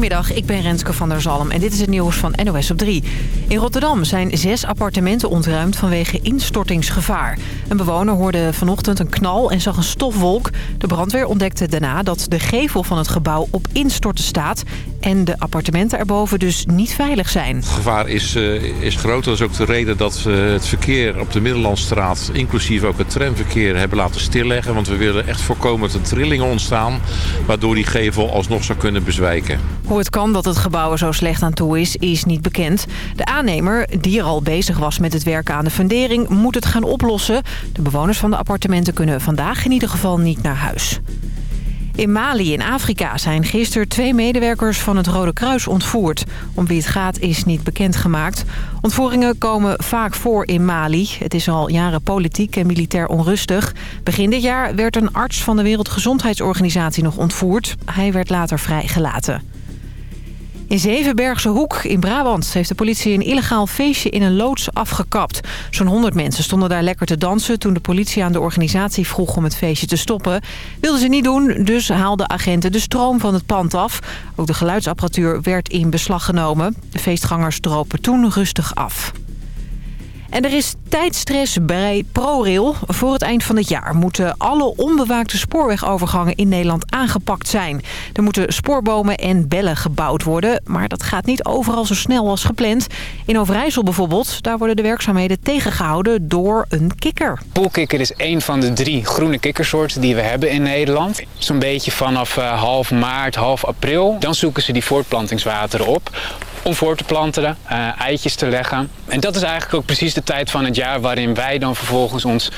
Goedemiddag, ik ben Renske van der Zalm en dit is het nieuws van NOS op 3. In Rotterdam zijn zes appartementen ontruimd vanwege instortingsgevaar. Een bewoner hoorde vanochtend een knal en zag een stofwolk. De brandweer ontdekte daarna dat de gevel van het gebouw op instorten staat... en de appartementen erboven dus niet veilig zijn. Het gevaar is, uh, is groot. Dat is ook de reden dat we het verkeer op de Middellandstraat... inclusief ook het tramverkeer hebben laten stilleggen. Want we willen echt voorkomen dat er trillingen ontstaan... waardoor die gevel alsnog zou kunnen bezwijken. Hoe het kan dat het gebouw er zo slecht aan toe is, is niet bekend. De aannemer, die er al bezig was met het werken aan de fundering, moet het gaan oplossen. De bewoners van de appartementen kunnen vandaag in ieder geval niet naar huis. In Mali in Afrika zijn gisteren twee medewerkers van het Rode Kruis ontvoerd. Om wie het gaat is niet bekendgemaakt. Ontvoeringen komen vaak voor in Mali. Het is al jaren politiek en militair onrustig. Begin dit jaar werd een arts van de Wereldgezondheidsorganisatie nog ontvoerd. Hij werd later vrijgelaten. In Zevenbergse Hoek in Brabant heeft de politie een illegaal feestje in een loods afgekapt. Zo'n 100 mensen stonden daar lekker te dansen toen de politie aan de organisatie vroeg om het feestje te stoppen. Wilden ze niet doen, dus haalden agenten de stroom van het pand af. Ook de geluidsapparatuur werd in beslag genomen. De feestgangers dropen toen rustig af. En er is tijdstress bij ProRail. Voor het eind van het jaar moeten alle onbewaakte spoorwegovergangen in Nederland aangepakt zijn. Er moeten spoorbomen en bellen gebouwd worden, maar dat gaat niet overal zo snel als gepland. In Overijssel bijvoorbeeld, daar worden de werkzaamheden tegengehouden door een kikker. Poolkikker is een van de drie groene kikkersoorten die we hebben in Nederland. Zo'n beetje vanaf half maart, half april. Dan zoeken ze die voortplantingswateren op om voor te planten, uh, eitjes te leggen. En dat is eigenlijk ook precies de tijd van het jaar waarin wij dan vervolgens ons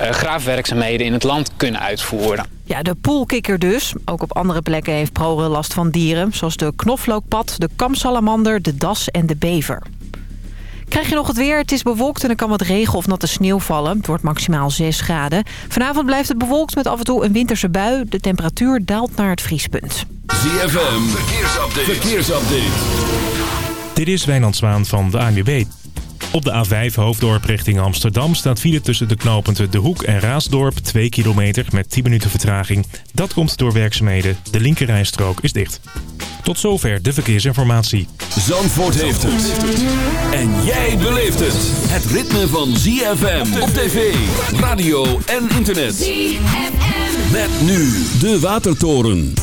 uh, graafwerkzaamheden in het land kunnen uitvoeren. Ja, de poolkikker dus. Ook op andere plekken heeft ProRail last van dieren, zoals de knoflookpad, de kamsalamander, de das en de bever. Krijg je nog het weer? Het is bewolkt en er kan wat regen of natte sneeuw vallen. Het wordt maximaal 6 graden. Vanavond blijft het bewolkt met af en toe een winterse bui. De temperatuur daalt naar het vriespunt. ZFM, verkeersupdate. verkeersupdate. Dit is Wijnand Zwaan van de ANWB. Op de A5 Hoofddorp richting Amsterdam staat file tussen de knooppunten De Hoek en Raasdorp 2 kilometer met 10 minuten vertraging. Dat komt door werkzaamheden. De linkerrijstrook is dicht. Tot zover de verkeersinformatie. Zandvoort heeft het. En jij beleeft het. Het ritme van ZFM op tv, radio en internet. ZFM. Met nu de Watertoren.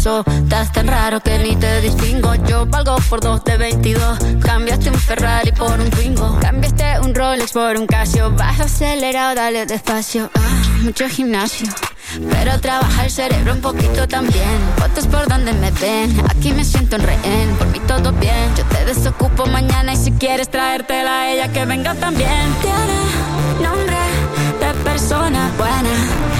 pasó. Estás tan raro que ni te distingo. Yo valgo por dos de 22. Cambiaste un Ferrari por un Twingo. Cambiaste un Rolex por un Casio. Vas acelerado, dale despacio. Ah, mucho gimnasio. Pero trabaja el cerebro un poquito también. Fotos por donde me ven, aquí me siento en rehén. Por mí todo bien, yo te desocupo mañana. Y si quieres traértela a ella, que venga también. Tiene nombre de persona buena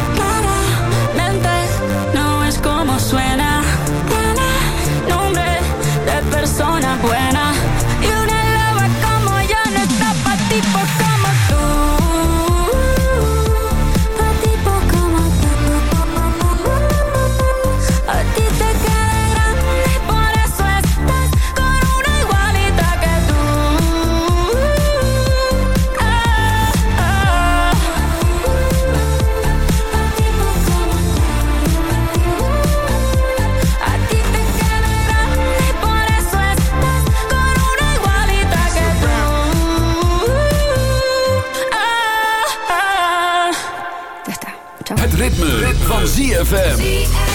ritme, van ZFM.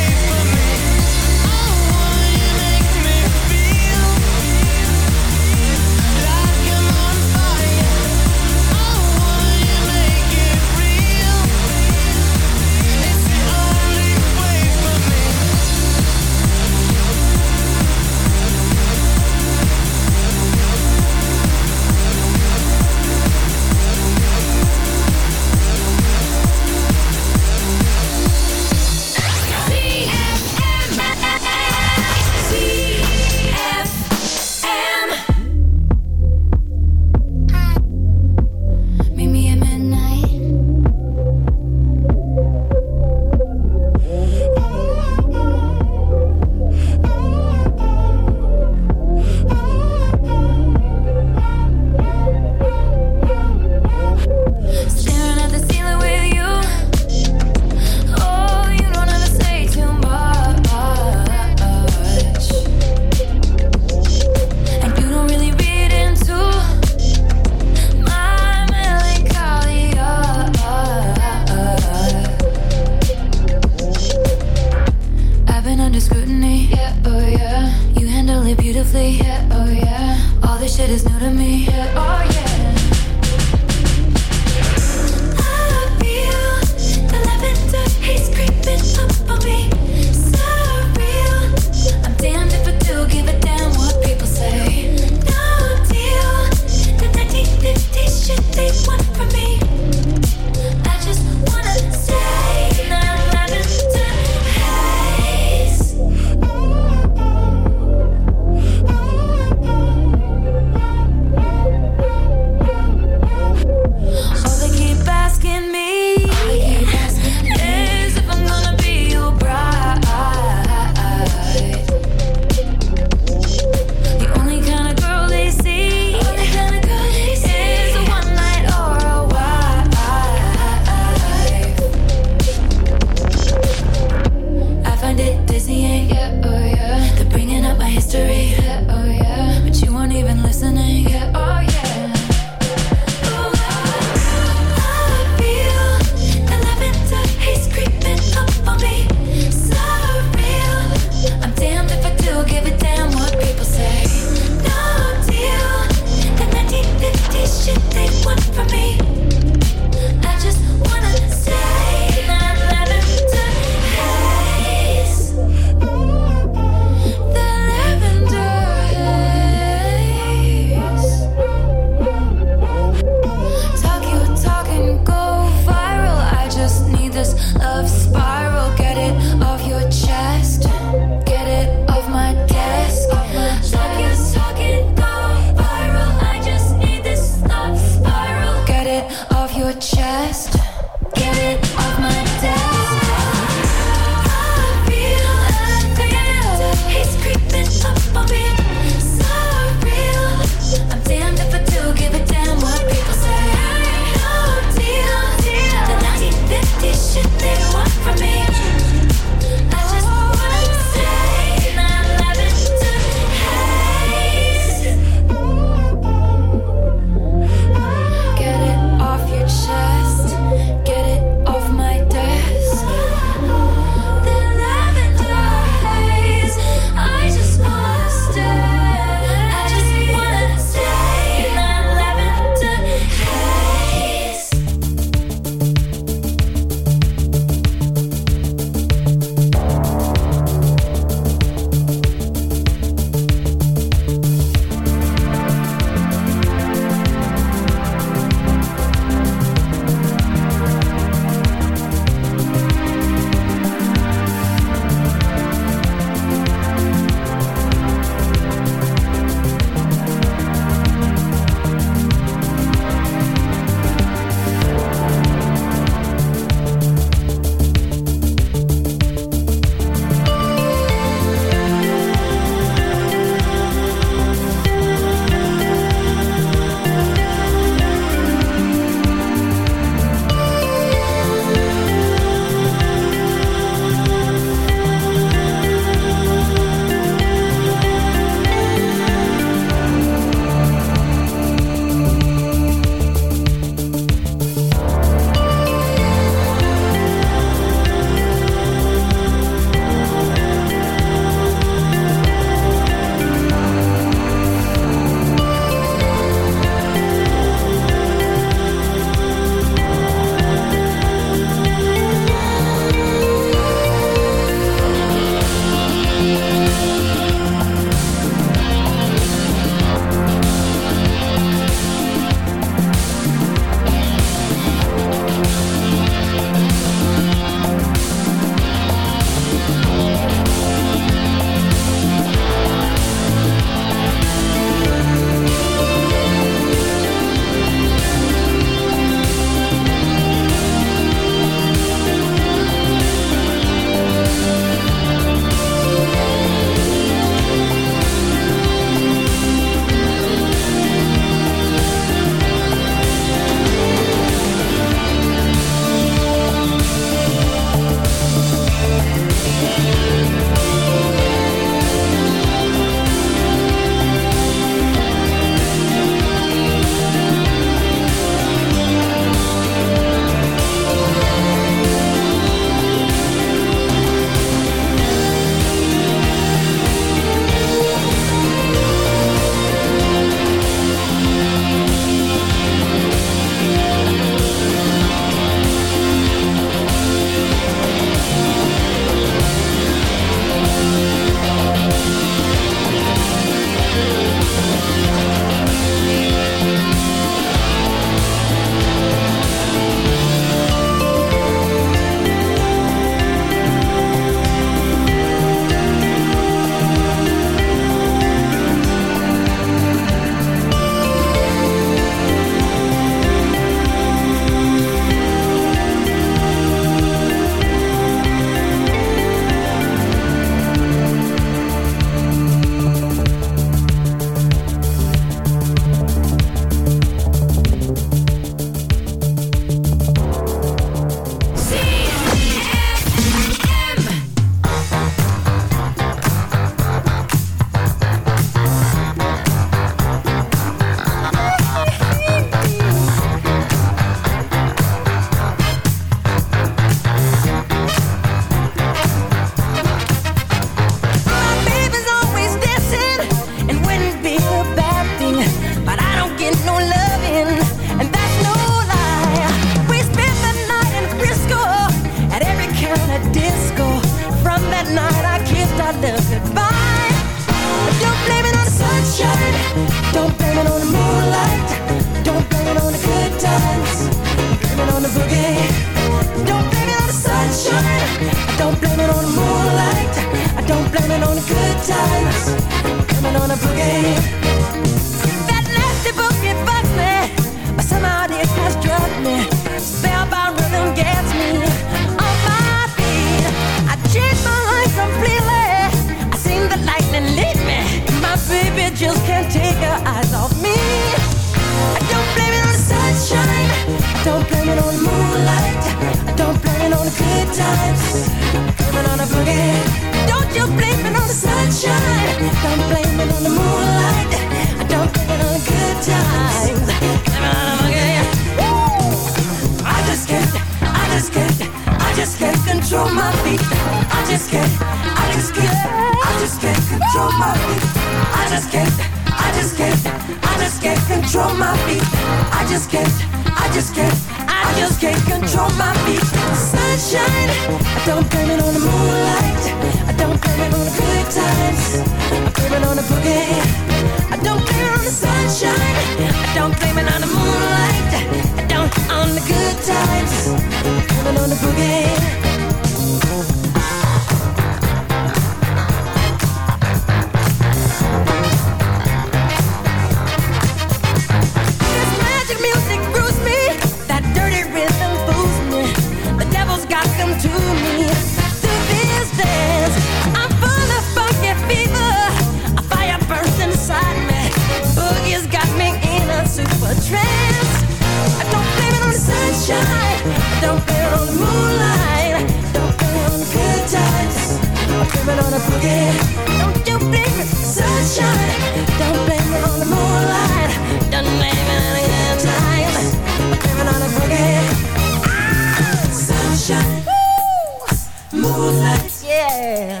Moonlight. Yeah.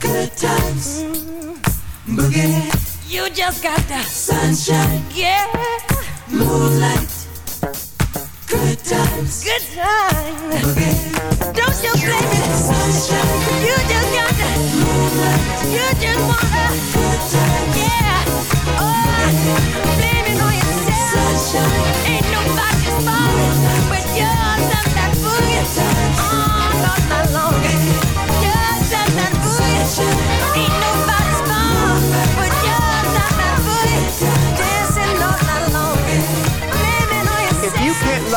Good times. Boogie. You just got the sunshine. Yeah. Moonlight. Good times. Good times. Boogie. Don't you blame it. Sunshine. You just got the moonlight. You just wanna. Good times. Yeah. Oh, blame it on yourself. Sunshine. Ain't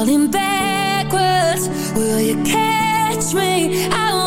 falling backwards. Will you catch me? I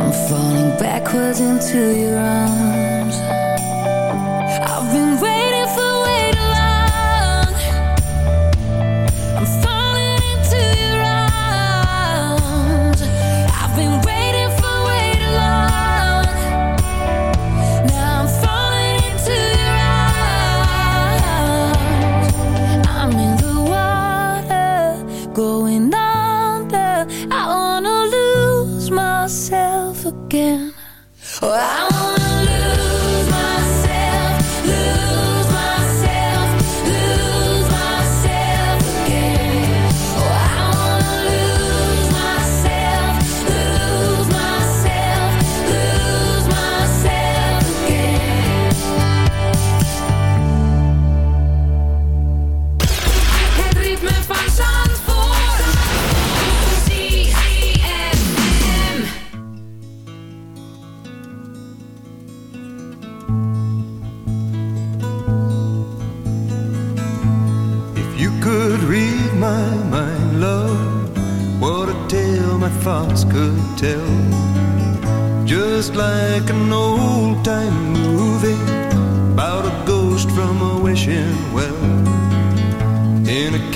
I'm falling backwards into your arms. I've been waiting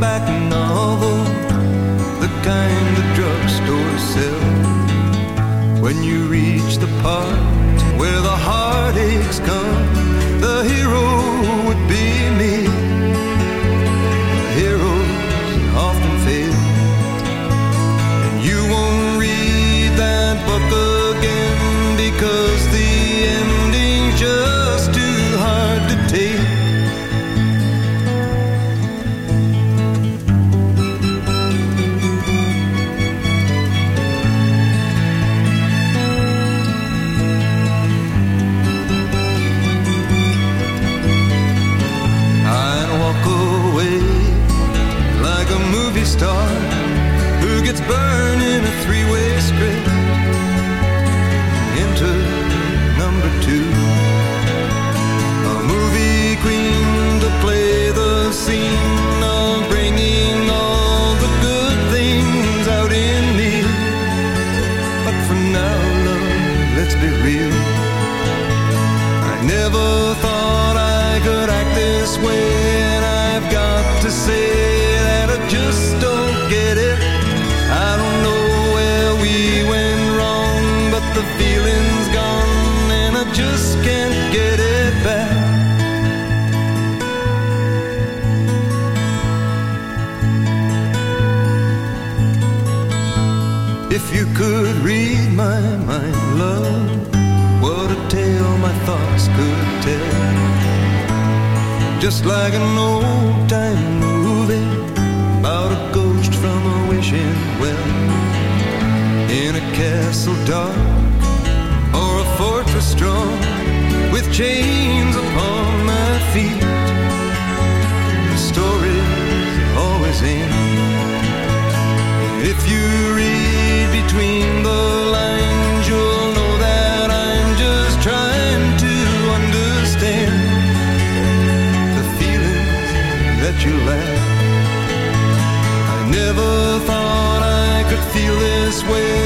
back castle dark or a fortress strong with chains upon my feet. The stories always end. If you read between the lines, you'll know that I'm just trying to understand the feelings that you left. I never thought I could feel this way